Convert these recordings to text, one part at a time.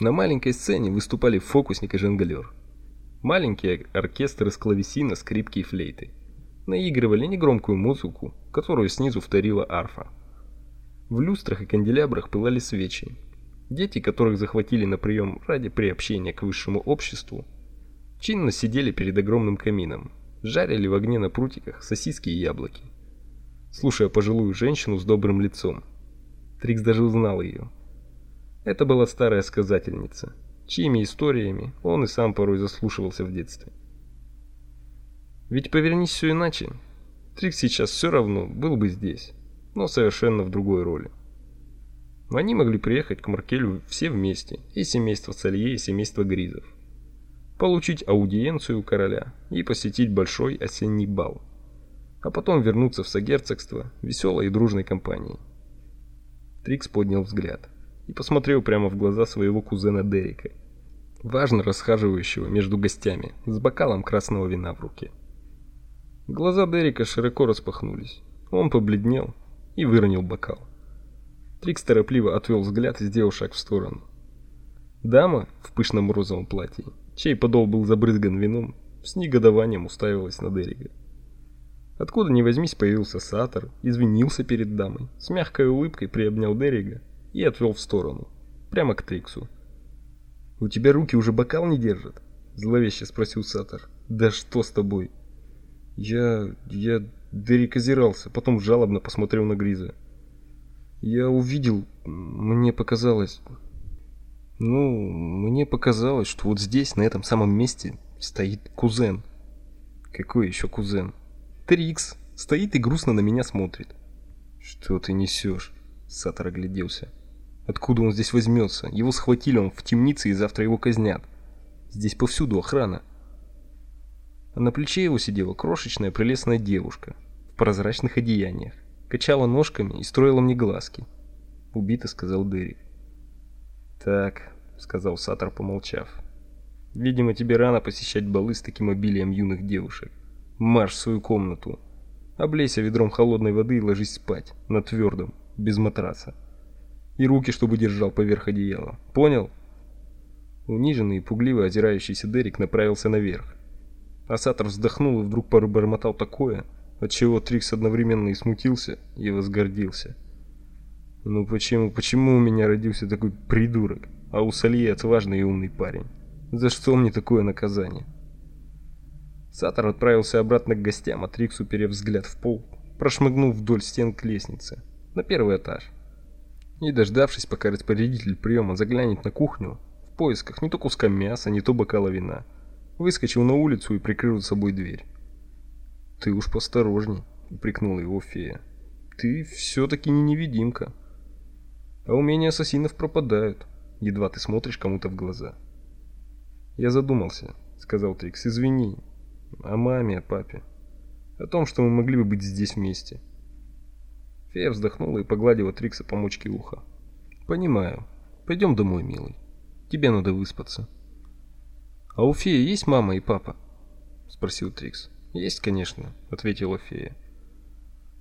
На маленькой сцене выступали фокусник и жонглер. Маленький оркестр из клавесина, скрипки и флейты. Наигрывали негромкую музыку, которую снизу вторила арфа. В люстрах и канделябрах пылали свечи. Дети, которых захватили на прием ради приобщения к высшему обществу, чинно сидели перед огромным камином, жарили в огне на прутиках сосиски и яблоки, слушая пожилую женщину с добрым лицом. Трикс даже узнал ее. Это была старая сказательница, чьими историями он и сам порой заслушивался в детстве. Ведь повернись все иначе, Трикс сейчас все равно был бы здесь, но совершенно в другой роли. Они могли приехать к Маркелю все вместе, и семейство Салье, и семейство Гризов. Получить аудиенцию у короля и посетить большой осенний бал. А потом вернуться в согерцогство веселой и дружной компанией. Трикс поднял взгляд и посмотрел прямо в глаза своего кузена Дерека, важно расхаживающего между гостями с бокалом красного вина в руке. Глаза Дерека широко распахнулись. Он побледнел и выронил бокал. Трикс торопливо отвел взгляд и сделал шаг в сторону. Дама в пышном розовом платье, чей подол был забрызган вином, с негодованием уставилась на Дерека. Откуда ни возьмись появился Сатор, извинился перед дамой, с мягкой улыбкой приобнял Деррига и отвел в сторону, прямо к Триксу. «У тебя руки уже бокал не держат?» – зловеще спросил Сатор. «Да что с тобой?» «Я... я...» Деррик озирался, потом жалобно посмотрел на Гриза. «Я увидел... мне показалось...» «Ну, мне показалось, что вот здесь, на этом самом месте, стоит кузен». «Какой еще кузен?» Трикс стоит и грустно на меня смотрит. Что ты несешь? Сатор огляделся. Откуда он здесь возьмется? Его схватили он в темнице и завтра его казнят. Здесь повсюду охрана. А на плече его сидела крошечная прелестная девушка в прозрачных одеяниях, качала ножками и строила мне глазки. Убито, сказал Дерек. Так, сказал Сатор, помолчав. Видимо, тебе рано посещать балы с таким обилием юных девушек. Марш в свою комнату. Облейся ведром холодной воды и ложись спать, на твердом, без матраса. И руки, чтобы держал поверх одеяла. Понял? Униженный и пугливо озирающийся Дерек направился наверх. Асатор вздохнул и вдруг пробормотал такое, от чего Трикс одновременно и смутился, и возгордился. Ну почему, почему у меня родился такой придурок, а у Салье отважный и умный парень? За что мне такое наказание? Сатор отправился обратно к гостям, а Трикс, уперев взгляд в пол, прошмыгнул вдоль стен к лестнице, на первый этаж. Не дождавшись, пока распорядитель приема заглянет на кухню, в поисках не то куска мяса, не то бокала вина, выскочил на улицу и прикрыл за собой дверь. «Ты уж посторожней», — упрекнула его фея. «Ты все-таки не невидимка. А умения ассасинов пропадают, едва ты смотришь кому-то в глаза». «Я задумался», — сказал Трикс, — «извини, о маме, о папе. О том, что мы могли бы быть здесь вместе. Фея вздохнула и погладила Трикса по мочке уха. Понимаю. Пойдем домой, милый. Тебе надо выспаться. А у феи есть мама и папа? спросил Трикс. Есть, конечно, ответила фея.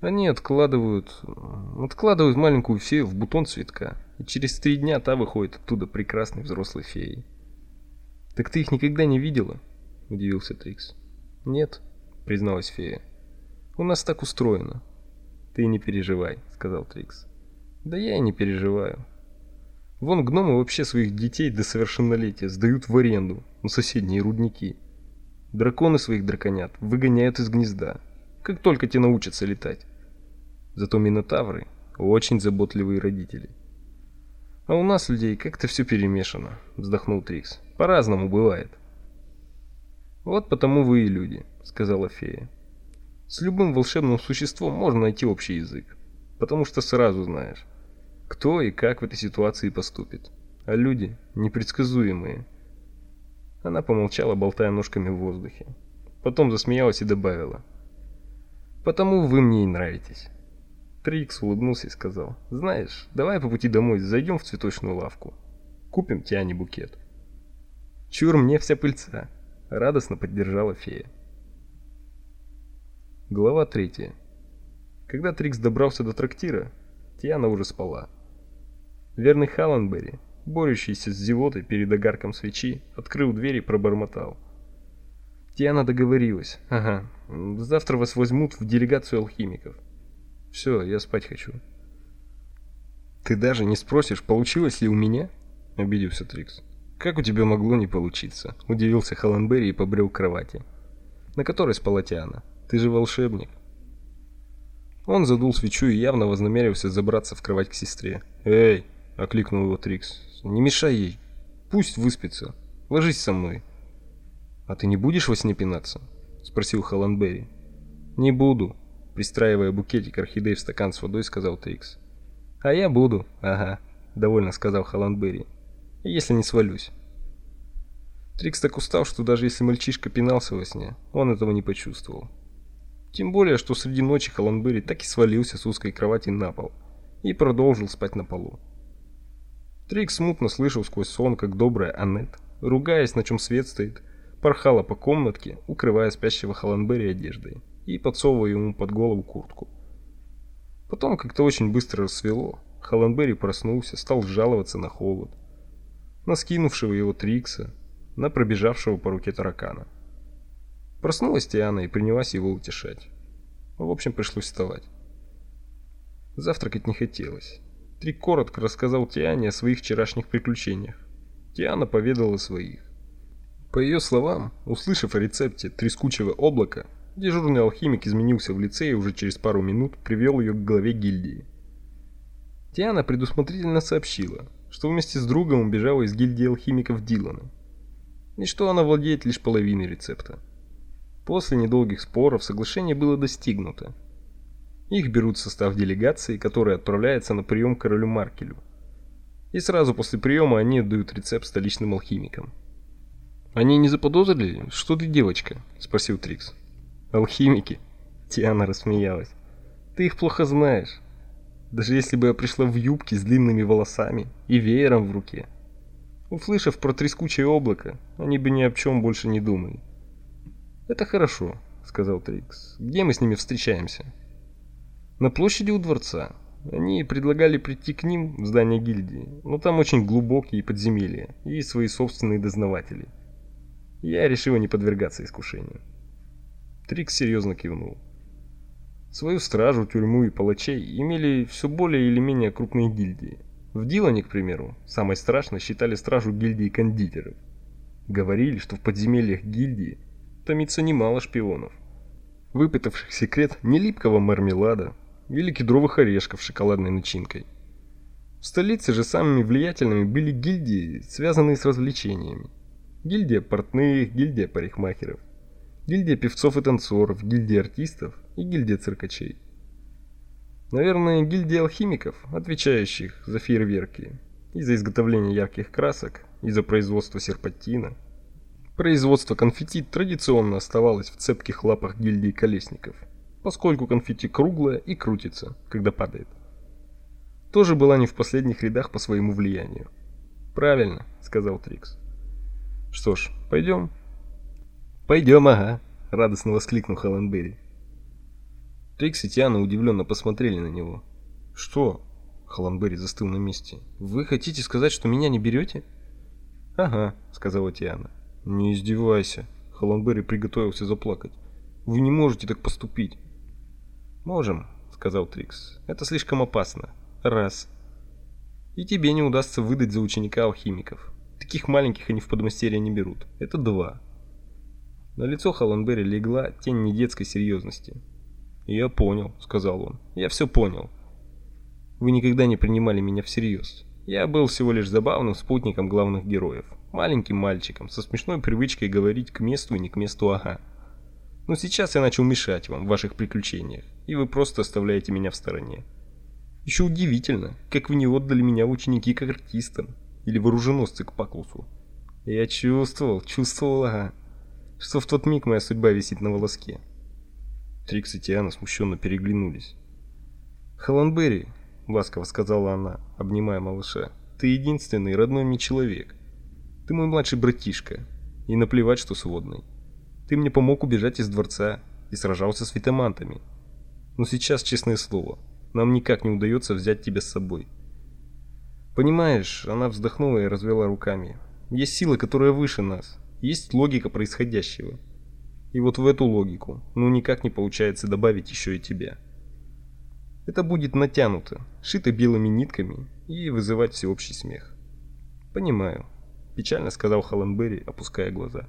Они откладывают откладывают маленькую фею в бутон цветка, и через три дня та выходит оттуда прекрасной взрослой феей. Так ты их никогда не видела? удивился Трикс. Нет, призналась фея. У нас так устроено. Ты не переживай, сказал Трикс. Да я и не переживаю. Вон гномы вообще своих детей до совершеннолетия сдают в аренду на соседние рудники. Драконы своих драконят выгоняют из гнезда, как только те научатся летать. Зато минотавры очень заботливые родители. А у нас людей как-то все перемешано, вздохнул Трикс. По-разному бывает. Вот потому вы и люди, сказала фея. С любым волшебным существом можно найти общий язык, потому что сразу знаешь, кто и как в этой ситуации поступит. А люди непредсказуемые. Она помолчала, болтая ножками в воздухе. Потом засмеялась и добавила: "Потому вы мне и нравитесь". Трикс улыбнулся и сказал: "Знаешь, давай по пути домой зайдем в цветочную лавку. Купим Тиане букет". Чур мне вся пыльца радостно поддержала фея. Глава третья. Когда Трикс добрался до трактира, Тиана уже спала. Верный Халленбери, борющийся с зевотой перед огарком свечи, открыл дверь и пробормотал. Тиана договорилась. Ага. Завтра вас возьмут в делегацию алхимиков. Все, я спать хочу. Ты даже не спросишь, получилось ли у меня? Обиделся Трикс. Как у тебя могло не получиться? Удивился Халанбери и побрел кровати, на которой спала Тиана. Ты же волшебник. Он задул свечу и явно вознамерился забраться в кровать к сестре. "Эй!" окликнул его Трикс. "Не мешай ей. Пусть выспится. Ложись со мной". "А ты не будешь во сне пинаться?" спросил Халанбери. "Не буду", пристраивая букетик орхидей в стакан с водой, сказал Трикс. "А я буду". Ага, довольно сказал Халанбери. "Если не свалюсь". Трикс так устал, что даже если мальчишка пинался во сне, он этого не почувствовал. Тем более, что среди ночи Халанбери так и свалился с узкой кровати на пол и продолжил спать на полу. Трик смутно слышал сквозь сон, как добрая Аннет, ругаясь, на чем свет стоит, порхала по комнатке, укрывая спящего Халанбери одеждой и подсовывая ему под голову куртку. Потом как-то очень быстро рассвело. Халанбери проснулся, стал жаловаться на холод, на скинувшего его Трикса, на пробежавшего по руке таракана. Проснулась Тиана и принялась его утешать. В общем, пришлось вставать. Завтракать не хотелось. Трик коротко рассказал Тиане о своих вчерашних приключениях. Тиана поведала своих. По ее словам, услышав о рецепте трескучего облака, дежурный алхимик изменился в лице и уже через пару минут привел ее к главе гильдии. Тиана предусмотрительно сообщила, что вместе с другом убежала из гильдии алхимиков Дилана, и что она владеет лишь половиной рецепта. После недолгих споров соглашение было достигнуто. Их берут в состав делегации, которая отправляется на прием к королю Маркелю. И сразу после приема они отдают рецепт столичным алхимикам. Они не заподозрили, что ты девочка, спросил Трикс. Алхимики? Тиана рассмеялась. Ты их плохо знаешь. Даже если бы я пришла в юбке с длинными волосами и веером в руке, услышав про трескучее облако, они бы ни о чем больше не думали. Это хорошо, сказал Трикс. Где мы с ними встречаемся? На площади у дворца. Они предлагали прийти к ним в здание гильдии, но там очень глубокие подземелья и свои собственные дознаватели. Я решила не подвергаться искушению. Трикс серьезно кивнул. Свою стражу, тюрьму и палачей имели все более или менее крупные гильдии. В Дилане, к примеру, самой страшной считали стражу гильдии кондитеров. Говорили, что в подземельях гильдии томится немало шпионов, выпытавших секрет не липкого мармелада или кедровых орешков с шоколадной начинкой. В столице же самыми влиятельными были гильдии, связанные с развлечениями. Гильдия портных, гильдия парикмахеров, гильдия певцов и танцоров, гильдия артистов и гильдия циркачей. Наверное, гильдия алхимиков, отвечающих за фейерверки, и за изготовление ярких красок, и за производство серпантина – Производство конфетти традиционно оставалось в цепких лапах гильдии колесников, поскольку конфетти круглое и крутится, когда падает. Тоже была не в последних рядах по своему влиянию. Правильно, сказал Трикс. Что ж, пойдем?» «Пойдем, ага, радостно воскликнул Халленберри. Трикс и Тиана удивленно посмотрели на него. Что? Халленберри застыл на месте. Вы хотите сказать, что меня не берете?» Ага, сказала Тиана. Не издевайся. Холландберри приготовился заплакать. Вы не можете так поступить. Можем, сказал Трикс. Это слишком опасно. Раз. И тебе не удастся выдать за ученика алхимиков. Таких маленьких они в подмастерье не берут. Это два. На лицо Холландберри легла тень недетской серьезности. "Я понял", сказал он. "Я все понял. Вы никогда не принимали меня всерьез. Я был всего лишь забавным спутником главных героев маленьким мальчиком со смешной привычкой говорить к месту и не к месту ага. Но сейчас я начал мешать вам в ваших приключениях, и вы просто оставляете меня в стороне. Еще удивительно, как вы не отдали меня в ученики к артистам или вооруженосцы к Паклусу. Я чувствовал, чувствовал, ага, что в тот миг моя судьба висит на волоске. Трикс и Тиана смущенно переглянулись. "Халанбери", ласково сказала она, обнимая малыша. "Ты единственный родной мне человек. Ты мой младший братишка, и наплевать, что сводный. Ты мне помог убежать из дворца и сражался с витамантами. Но сейчас, честное слово, нам никак не удается взять тебя с собой. Понимаешь, она вздохнула и развела руками. Есть сила, которая выше нас. Есть логика происходящего. И вот в эту логику, ну никак не получается добавить еще и тебя. Это будет натянуто, шито белыми нитками и вызывать всеобщий смех. Понимаю, печально сказал Холленберри, опуская глаза.